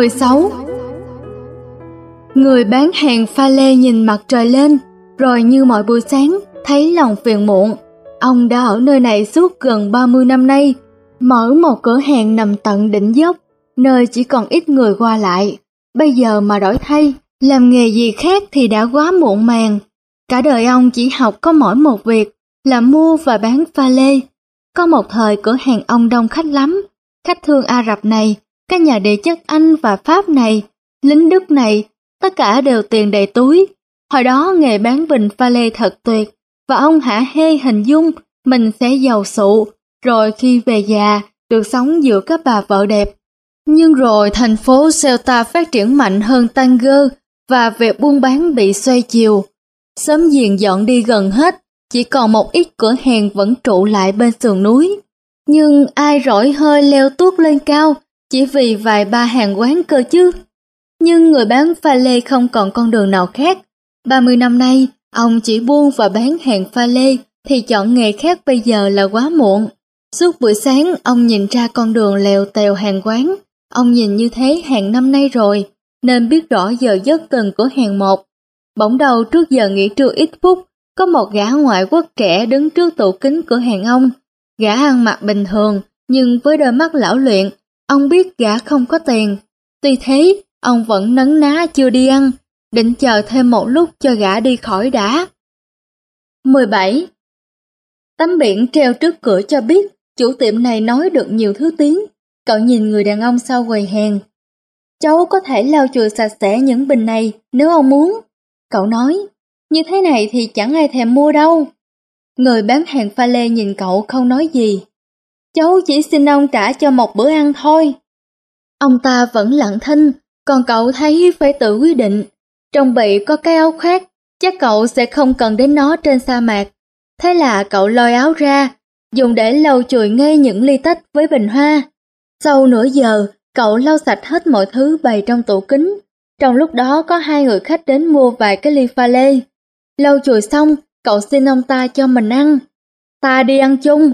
16 Người bán hàng pha lê nhìn mặt trời lên, rồi như mọi buổi sáng, thấy lòng phiền muộn. Ông đã ở nơi này suốt gần 30 năm nay, mở một cửa hàng nằm tận đỉnh dốc, nơi chỉ còn ít người qua lại. Bây giờ mà đổi thay, làm nghề gì khác thì đã quá muộn màng. Cả đời ông chỉ học có mỗi một việc là mua và bán pha lê. Có một thời cửa hàng ông đông khách lắm, khách thương Ả Rập này, các nhà địa chất Anh và Pháp này, lính Đức này, tất cả đều tiền đầy túi. Hồi đó nghề bán bình pha lê thật tuyệt, và ông hả hê hình dung mình sẽ giàu sụ, rồi khi về già được sống giữa các bà vợ đẹp. Nhưng rồi thành phố Celta phát triển mạnh hơn Tanger và việc buôn bán bị xoay chiều. Sớm diền dọn đi gần hết, chỉ còn một ít cửa hàng vẫn trụ lại bên sườn núi. Nhưng ai rỗi hơi leo tuốt lên cao chỉ vì vài ba hàng quán cơ chứ. Nhưng người bán pha lê không còn con đường nào khác. 30 năm nay, ông chỉ buôn và bán hàng pha lê thì chọn nghề khác bây giờ là quá muộn. Suốt buổi sáng ông nhìn ra con đường lèo tèo hàng quán. Ông nhìn như thế hàng năm nay rồi, nên biết rõ giờ giấc từng của hàng một. Bỗng đầu trước giờ nghỉ trưa ít phút, có một gã ngoại quốc trẻ đứng trước tủ kính cửa hàng ông. Gã ăn mặc bình thường, nhưng với đôi mắt lão luyện, ông biết gã không có tiền. Tuy thế, ông vẫn nấn ná chưa đi ăn, định chờ thêm một lúc cho gã đi khỏi đã. 17. Tấm biển treo trước cửa cho biết chủ tiệm này nói được nhiều thứ tiếng. Cậu nhìn người đàn ông sau quầy hàng. Cháu có thể lau chùi sạch sẽ những bình này nếu ông muốn. Cậu nói, như thế này thì chẳng ai thèm mua đâu. Người bán hàng pha lê nhìn cậu không nói gì. Cháu chỉ xin ông trả cho một bữa ăn thôi. Ông ta vẫn lặng thinh, còn cậu thấy phải tự quyết định. Trong bị có cái áo khoác, chắc cậu sẽ không cần đến nó trên sa mạc. Thế là cậu lôi áo ra, dùng để lau chùi ngay những ly tách với bình hoa. Sau nửa giờ, cậu lau sạch hết mọi thứ bày trong tủ kính. Trong lúc đó có hai người khách đến mua vài cái ly pha lê. Lau chùi xong, cậu xin ông ta cho mình ăn. Ta đi ăn chung.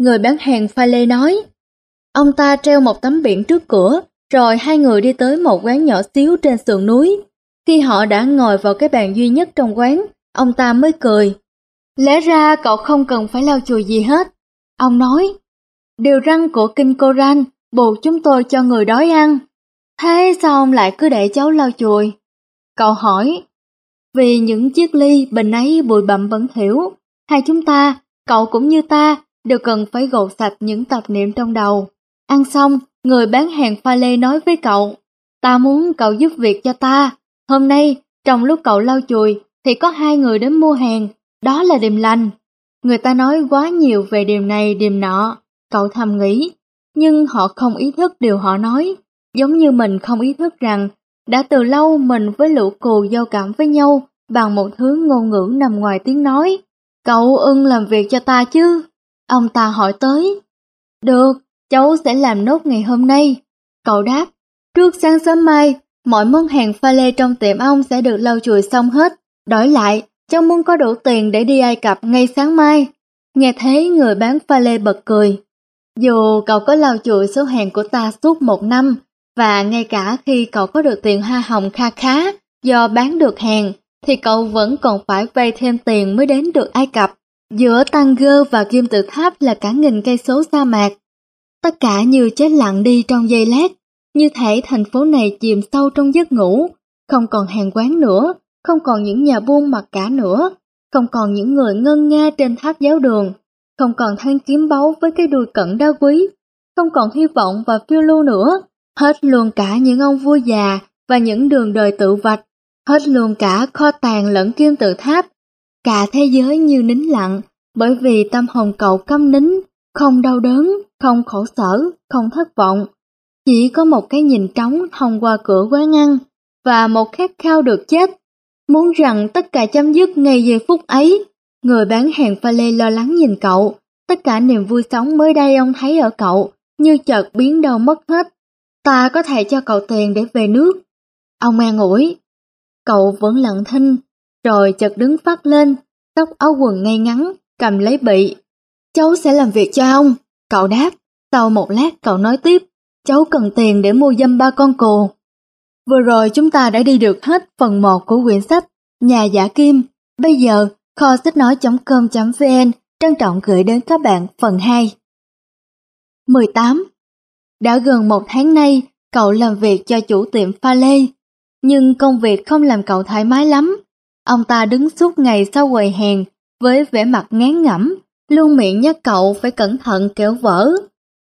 Người bán hàng pha lê nói. Ông ta treo một tấm biển trước cửa, rồi hai người đi tới một quán nhỏ xíu trên sườn núi. Khi họ đã ngồi vào cái bàn duy nhất trong quán, ông ta mới cười. Lẽ ra cậu không cần phải lau chùi gì hết. Ông nói, điều răng của kinh Koran buộc chúng tôi cho người đói ăn. Thế sao ông lại cứ để cháu lau chùi? Cậu hỏi, vì những chiếc ly bình ấy bụi bặm bẩn thỉu, hai chúng ta, cậu cũng như ta, đều cần phải gột sạch những tập niệm trong đầu. Ăn xong, người bán hàng pha lê nói với cậu, ta muốn cậu giúp việc cho ta. Hôm nay, trong lúc cậu lau chùi, thì có hai người đến mua hàng, đó là điềm lành. Người ta nói quá nhiều về điều này điềm nọ, cậu thầm nghĩ, nhưng họ không ý thức điều họ nói, giống như mình không ý thức rằng đã từ lâu mình với lũ cù giao cảm với nhau bằng một thứ ngôn ngữ nằm ngoài tiếng nói. Cậu ưng làm việc cho ta chứ? Ông ta hỏi tới. Được, cháu sẽ làm nốt ngày hôm nay. Cậu đáp, trước sáng sớm mai, mọi món hàng pha lê trong tiệm ông sẽ được lau chùi xong hết. Đổi lại, cháu muốn có đủ tiền để đi Ai Cập ngay sáng mai. Nghe thấy người bán pha lê bật cười. Dù cậu có lau chùi số hàng của ta suốt một năm, và ngay cả khi cậu có được tiền hoa hồng kha khá do bán được hàng, thì cậu vẫn còn phải vay thêm tiền mới đến được Ai Cập. Giữa Tanger và Kim Tự Tháp là cả nghìn cây số sa mạc. Tất cả như chết lặng đi trong giây lát, như thể thành phố này chìm sâu trong giấc ngủ, không còn hàng quán nữa, không còn những nhà buôn mặc cả nữa, không còn những người ngân nga trên tháp giáo đường, không còn thanh kiếm báu với cái đuôi cận đá quý, không còn hy vọng và phiêu lưu nữa, hết luôn cả những ông vua già và những đường đời tự vạch, hết luôn cả kho tàng lẫn kim tự tháp. Cả thế giới như nín lặng, bởi vì tâm hồn cậu câm nín, không đau đớn, không khổ sở, không thất vọng. Chỉ có một cái nhìn trống thông qua cửa quán ăn, và một khát khao được chết. Muốn rằng tất cả chấm dứt ngay giây phút ấy, người bán hàng pha lê lo lắng nhìn cậu, tất cả niềm vui sống mới đây ông thấy ở cậu, như chợt biến đâu mất hết. Ta có thể cho cậu tiền để về nước. Ông an ủi. Cậu vẫn lặng thinh, rồi chợt đứng phát lên, tóc áo quần ngay ngắn, cầm lấy bị. Cháu sẽ làm việc cho ông. Cậu đáp, sau một lát cậu nói tiếp. cháu cần tiền để mua dâm ba con cừu. Vừa rồi chúng ta đã đi được hết phần 1 của quyển sách Nhà giả kim. Bây giờ, kho sách nói.com.vn trân trọng gửi đến các bạn phần 2. 18. Đã gần một tháng nay, cậu làm việc cho chủ tiệm pha lê. Nhưng công việc không làm cậu thoải mái lắm. Ông ta đứng suốt ngày sau quầy hàng với vẻ mặt ngán ngẩm, luôn miệng nhắc cậu phải cẩn thận kéo vỡ.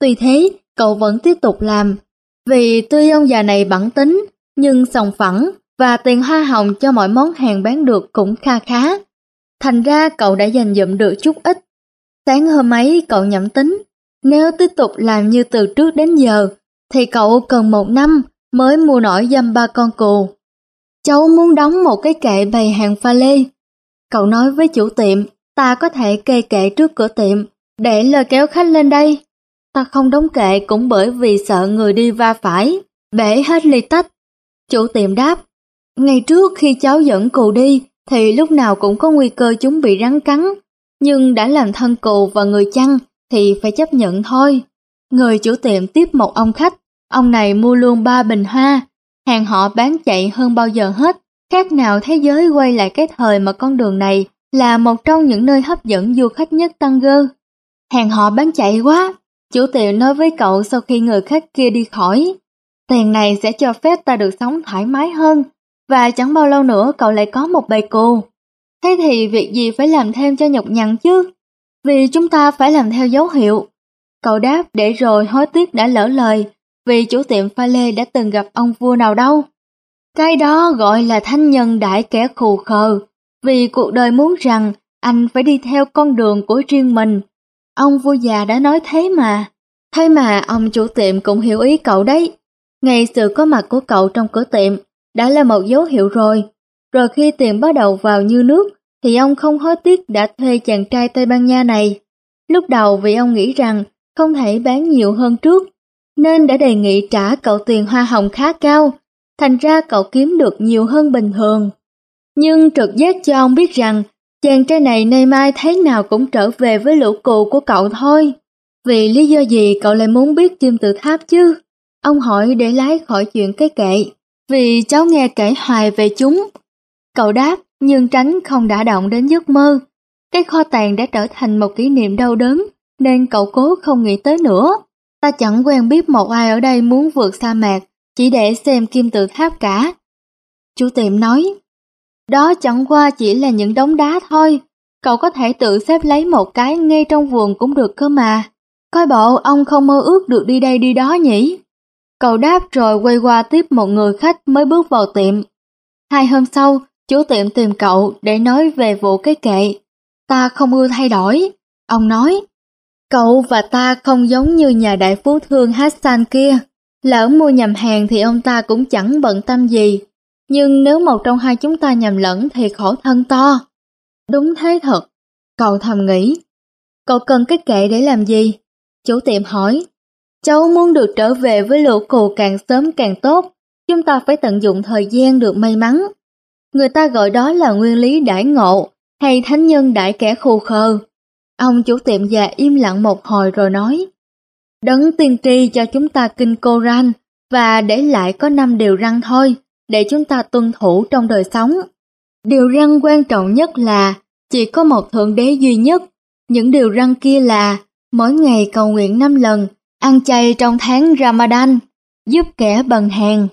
Tuy thế, cậu vẫn tiếp tục làm. Vì tuy ông già này bản tính, nhưng sòng phẳng và tiền hoa hồng cho mọi món hàng bán được cũng kha khá. Thành ra cậu đã dành dụm được chút ít. Sáng hôm ấy cậu nhẩm tính, nếu tiếp tục làm như từ trước đến giờ, thì cậu cần một năm mới mua nổi dăm ba con cừu. Cháu muốn đóng một cái kệ bày hàng pha lê. Cậu nói với chủ tiệm, ta có thể kê kệ trước cửa tiệm, để lời kéo khách lên đây. Ta không đóng kệ cũng bởi vì sợ người đi va phải, bể hết ly tách. Chủ tiệm đáp, ngày trước khi cháu dẫn cù đi thì lúc nào cũng có nguy cơ chúng bị rắn cắn, nhưng đã làm thân cù và người chăn thì phải chấp nhận thôi. Người chủ tiệm tiếp một ông khách, ông này mua luôn ba bình hoa, hàng họ bán chạy hơn bao giờ hết, khác nào thế giới quay lại cái thời mà con đường này là một trong những nơi hấp dẫn du khách nhất tăng gơ. Hàng họ bán chạy quá, chủ tiệm nói với cậu sau khi người khách kia đi khỏi. Tiền này sẽ cho phép ta được sống thoải mái hơn, và chẳng bao lâu nữa cậu lại có một bầy cù. Thế thì việc gì phải làm thêm cho nhọc nhằn chứ? Vì chúng ta phải làm theo dấu hiệu. Cậu đáp để rồi hối tiếc đã lỡ lời, vì chủ tiệm pha lê đã từng gặp ông vua nào đâu. Cái đó gọi là thanh nhân đại kẻ khù khờ, vì cuộc đời muốn rằng anh phải đi theo con đường của riêng mình. Ông vua già đã nói thế mà. Thế mà ông chủ tiệm cũng hiểu ý cậu đấy. Ngày sự có mặt của cậu trong cửa tiệm đã là một dấu hiệu rồi. Rồi khi tiền bắt đầu vào như nước, thì ông không hối tiếc đã thuê chàng trai Tây Ban Nha này. Lúc đầu vì ông nghĩ rằng không thể bán nhiều hơn trước, nên đã đề nghị trả cậu tiền hoa hồng khá cao, thành ra cậu kiếm được nhiều hơn bình thường. Nhưng trực giác cho ông biết rằng chàng trai này nay mai thế nào cũng trở về với lũ cụ của cậu thôi. Vì lý do gì cậu lại muốn biết chim tự tháp chứ? Ông hỏi để lái khỏi chuyện cái kệ. Vì cháu nghe kể hoài về chúng. Cậu đáp, nhưng tránh không đã động đến giấc mơ. Cái kho tàng đã trở thành một kỷ niệm đau đớn, nên cậu cố không nghĩ tới nữa. Ta chẳng quen biết một ai ở đây muốn vượt sa mạc, chỉ để xem kim tự tháp cả. Chủ tiệm nói, đó chẳng qua chỉ là những đống đá thôi, cậu có thể tự xếp lấy một cái ngay trong vườn cũng được cơ mà. Coi bộ ông không mơ ước được đi đây đi đó nhỉ? Cậu đáp rồi quay qua tiếp một người khách mới bước vào tiệm. Hai hôm sau, chú tiệm tìm cậu để nói về vụ cái kệ. Ta không ưa thay đổi. Ông nói, cậu và ta không giống như nhà đại phú thương Hassan kia. Lỡ mua nhầm hàng thì ông ta cũng chẳng bận tâm gì. Nhưng nếu một trong hai chúng ta nhầm lẫn thì khổ thân to. Đúng thế thật, cậu thầm nghĩ. Cậu cần cái kệ để làm gì? Chủ tiệm hỏi. Cháu muốn được trở về với lũ cù càng sớm càng tốt. Chúng ta phải tận dụng thời gian được may mắn. Người ta gọi đó là nguyên lý đãi ngộ hay thánh nhân đãi kẻ khù khờ. Ông chủ tiệm già im lặng một hồi rồi nói. Đấng tiên tri cho chúng ta kinh Koran và để lại có năm điều răn thôi để chúng ta tuân thủ trong đời sống. Điều răn quan trọng nhất là chỉ có một thượng đế duy nhất. Những điều răn kia là mỗi ngày cầu nguyện năm lần, ăn chay trong tháng Ramadan, giúp kẻ bần hàng.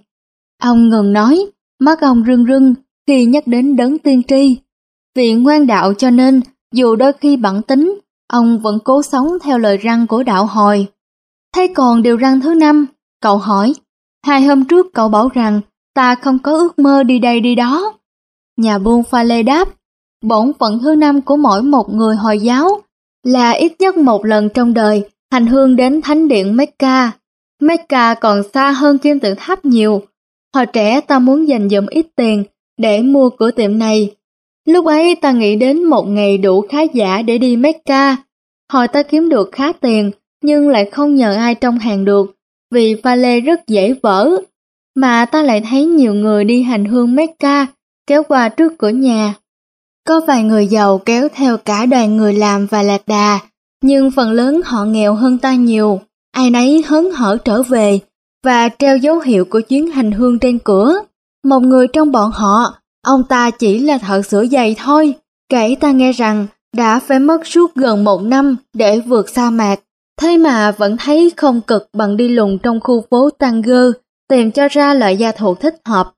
Ông ngừng nói, mắt ông rưng rưng khi nhắc đến đấng tiên tri. Vì ngoan đạo cho nên, dù đôi khi bản tính, ông vẫn cố sống theo lời răng của đạo hồi. Thế còn điều răng thứ năm, cậu hỏi, hai hôm trước cậu bảo rằng ta không có ước mơ đi đây đi đó. Nhà buôn pha lê đáp, bổn phận thứ năm của mỗi một người Hồi giáo là ít nhất một lần trong đời hành hương đến thánh điện Mecca. Mecca còn xa hơn kim tự tháp nhiều. Hồi trẻ ta muốn dành dụm ít tiền để mua cửa tiệm này. Lúc ấy ta nghĩ đến một ngày đủ khá giả để đi Mecca. Hồi ta kiếm được khá tiền nhưng lại không nhờ ai trong hàng được vì pha lê rất dễ vỡ mà ta lại thấy nhiều người đi hành hương Mecca kéo qua trước cửa nhà. Có vài người giàu kéo theo cả đoàn người làm và lạc đà, nhưng phần lớn họ nghèo hơn ta nhiều. ai nấy hớn hở trở về và treo dấu hiệu của chuyến hành hương trên cửa. Một người trong bọn họ, ông ta chỉ là thợ sửa giày thôi, kể ta nghe rằng đã phải mất suốt gần một năm để vượt sa mạc, thế mà vẫn thấy không cực bằng đi lùng trong khu phố Tanger tìm cho ra loại gia thụ thích hợp.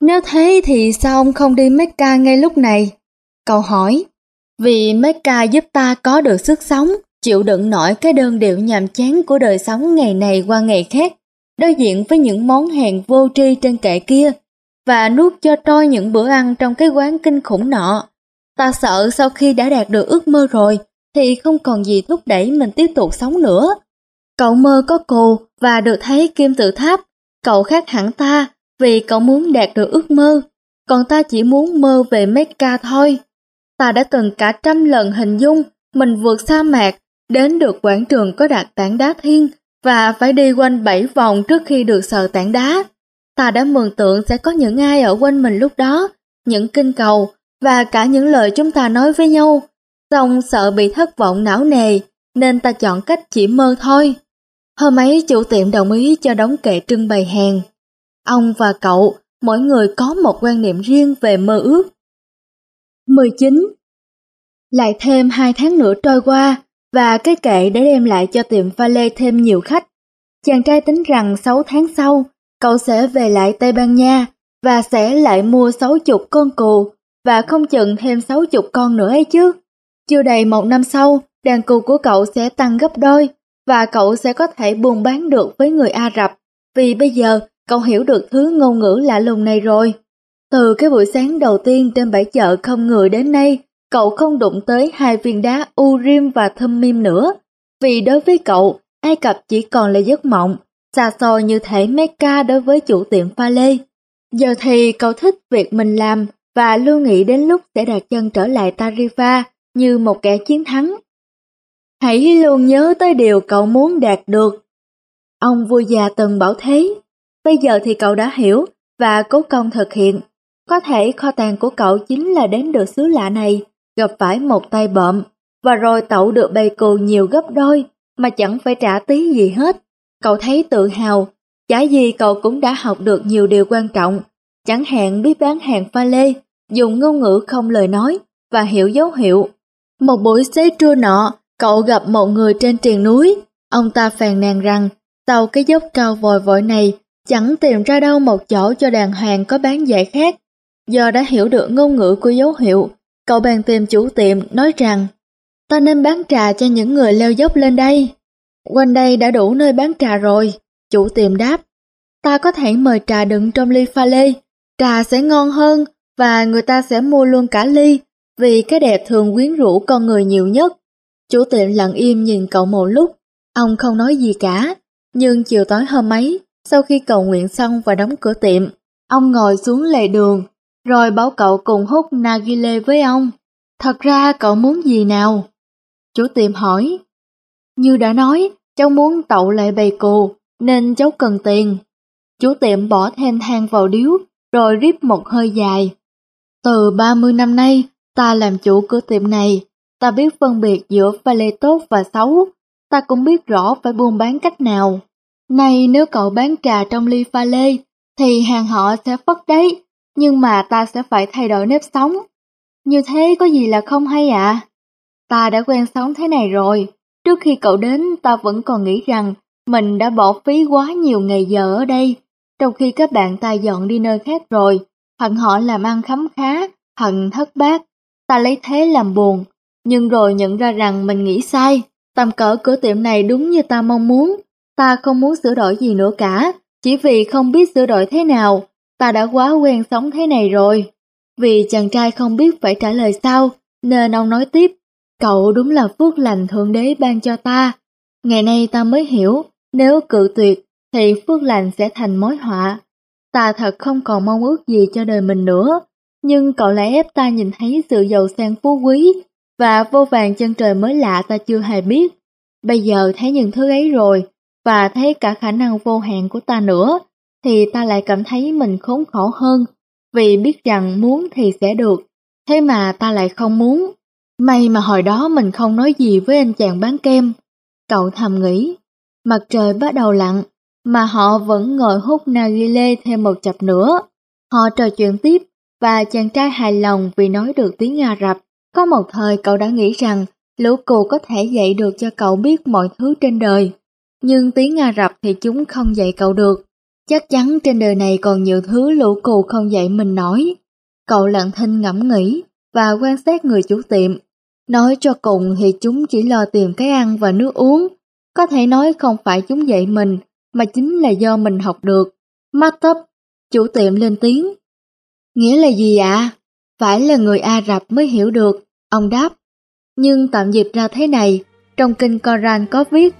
Nếu thế thì sao ông không đi Mecca ngay lúc này? Cậu hỏi, vì Mecca giúp ta có được sức sống, chịu đựng nổi cái đơn điệu nhàm chán của đời sống ngày này qua ngày khác, đối diện với những món hàng vô tri trên kệ kia, và nuốt cho trôi những bữa ăn trong cái quán kinh khủng nọ. Ta sợ sau khi đã đạt được ước mơ rồi, thì không còn gì thúc đẩy mình tiếp tục sống nữa. Cậu mơ có cô và được thấy kim tự tháp, cậu khác hẳn ta vì cậu muốn đạt được ước mơ, còn ta chỉ muốn mơ về Mecca thôi. Ta đã từng cả trăm lần hình dung mình vượt sa mạc đến được quảng trường có đặt tảng đá thiên và phải đi quanh bảy vòng trước khi được sờ tảng đá. Ta đã mường tượng sẽ có những ai ở quanh mình lúc đó, những kinh cầu và cả những lời chúng ta nói với nhau. Xong sợ bị thất vọng não nề nên ta chọn cách chỉ mơ thôi. Hôm ấy chủ tiệm đồng ý cho đóng kệ trưng bày hàng. Ông và cậu, mỗi người có một quan niệm riêng về mơ ước. 19. Lại thêm hai tháng nữa trôi qua, và cái kệ đã đem lại cho tiệm pha lê thêm nhiều khách. Chàng trai tính rằng 6 tháng sau, cậu sẽ về lại Tây Ban Nha và sẽ lại mua 60 con cừu và không chừng thêm 60 con nữa ấy chứ. Chưa đầy một năm sau, đàn cừu của cậu sẽ tăng gấp đôi và cậu sẽ có thể buôn bán được với người Ả Rập vì bây giờ cậu hiểu được thứ ngôn ngữ lạ lùng này rồi. Từ cái buổi sáng đầu tiên trên bãi chợ không người đến nay, cậu không đụng tới hai viên đá Urim và Thummim nữa, vì đối với cậu, Ai Cập chỉ còn là giấc mộng, xa xôi như thể Mecca đối với chủ tiệm pha lê. Giờ thì cậu thích việc mình làm và luôn nghĩ đến lúc sẽ đặt chân trở lại Tarifa như một kẻ chiến thắng. Hãy luôn nhớ tới điều cậu muốn đạt được. Ông vua già từng bảo thế, bây giờ thì cậu đã hiểu và cố công thực hiện. Có thể kho tàng của cậu chính là đến được xứ lạ này gặp phải một tay bợm, và rồi tậu được bầy cừu nhiều gấp đôi mà chẳng phải trả tí gì hết. Cậu thấy tự hào, chả gì cậu cũng đã học được nhiều điều quan trọng, chẳng hạn biết bán hàng pha lê, dùng ngôn ngữ không lời nói và hiểu dấu hiệu. Một buổi xế trưa nọ, cậu gặp một người trên triền núi, ông ta phàn nàn rằng sau cái dốc cao vòi vội này chẳng tìm ra đâu một chỗ cho đàn hàng có bán giải khác. Do đã hiểu được ngôn ngữ của dấu hiệu, Cậu bèn tìm chủ tiệm nói rằng ta nên bán trà cho những người leo dốc lên đây. Quanh đây đã đủ nơi bán trà rồi. Chủ tiệm đáp, ta có thể mời trà đựng trong ly pha lê. Trà sẽ ngon hơn và người ta sẽ mua luôn cả ly vì cái đẹp thường quyến rũ con người nhiều nhất. Chủ tiệm lặng im nhìn cậu một lúc, ông không nói gì cả. Nhưng chiều tối hôm ấy, sau khi cầu nguyện xong và đóng cửa tiệm, ông ngồi xuống lề đường rồi bảo cậu cùng hút Nagile với ông. Thật ra cậu muốn gì nào? Chủ tiệm hỏi. Như đã nói, cháu muốn tậu lại bầy cù, nên cháu cần tiền. Chủ tiệm bỏ thêm than vào điếu, rồi rít một hơi dài. Từ 30 năm nay, ta làm chủ cửa tiệm này, ta biết phân biệt giữa pha lê tốt và xấu, ta cũng biết rõ phải buôn bán cách nào. Nay nếu cậu bán trà trong ly pha lê, thì hàng họ sẽ phất đấy, nhưng mà ta sẽ phải thay đổi nếp sống. Như thế có gì là không hay ạ? À? Ta đã quen sống thế này rồi, trước khi cậu đến ta vẫn còn nghĩ rằng mình đã bỏ phí quá nhiều ngày giờ ở đây, trong khi các bạn ta dọn đi nơi khác rồi, hận họ làm ăn khấm khá, hận thất bát, ta lấy thế làm buồn, nhưng rồi nhận ra rằng mình nghĩ sai, tầm cỡ cửa tiệm này đúng như ta mong muốn, ta không muốn sửa đổi gì nữa cả, chỉ vì không biết sửa đổi thế nào, ta đã quá quen sống thế này rồi. Vì chàng trai không biết phải trả lời sao, nên ông nói tiếp, cậu đúng là phước lành thượng đế ban cho ta. Ngày nay ta mới hiểu, nếu cự tuyệt, thì phước lành sẽ thành mối họa. Ta thật không còn mong ước gì cho đời mình nữa, nhưng cậu lại ép ta nhìn thấy sự giàu sang phú quý và vô vàng chân trời mới lạ ta chưa hề biết. Bây giờ thấy những thứ ấy rồi, và thấy cả khả năng vô hạn của ta nữa, thì ta lại cảm thấy mình khốn khổ hơn, vì biết rằng muốn thì sẽ được, thế mà ta lại không muốn. May mà hồi đó mình không nói gì với anh chàng bán kem. Cậu thầm nghĩ, Mặt trời bắt đầu lặn, mà họ vẫn ngồi hút nargile thêm một chập nữa. Họ trò chuyện tiếp, và chàng trai hài lòng vì nói được tiếng Ả Rập. Có một thời cậu đã nghĩ rằng lũ cù có thể dạy được cho cậu biết mọi thứ trên đời. Nhưng tiếng Ả Rập thì chúng không dạy cậu được. Chắc chắn trên đời này còn nhiều thứ lũ cù không dạy mình nói. Cậu lặng thinh ngẫm nghĩ và quan sát người chủ tiệm. Nói cho cùng thì chúng chỉ lo tìm cái ăn và nước uống. Có thể nói không phải chúng dạy mình, mà chính là do mình học được. Mắt tấp chủ tiệm lên tiếng. Nghĩa là gì ạ? Phải là người Ả Rập mới hiểu được, ông đáp. Nhưng tạm dịch ra thế này, trong kinh Koran có viết.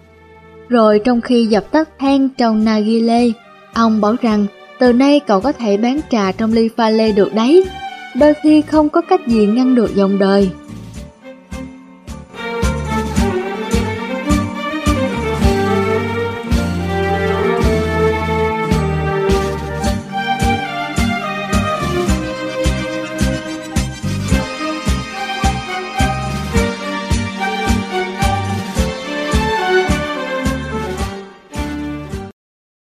Rồi trong khi dập tắt than trong Nagile, ông bảo rằng từ nay cậu có thể bán trà trong ly pha lê được đấy. Đôi khi không có cách gì ngăn được dòng đời.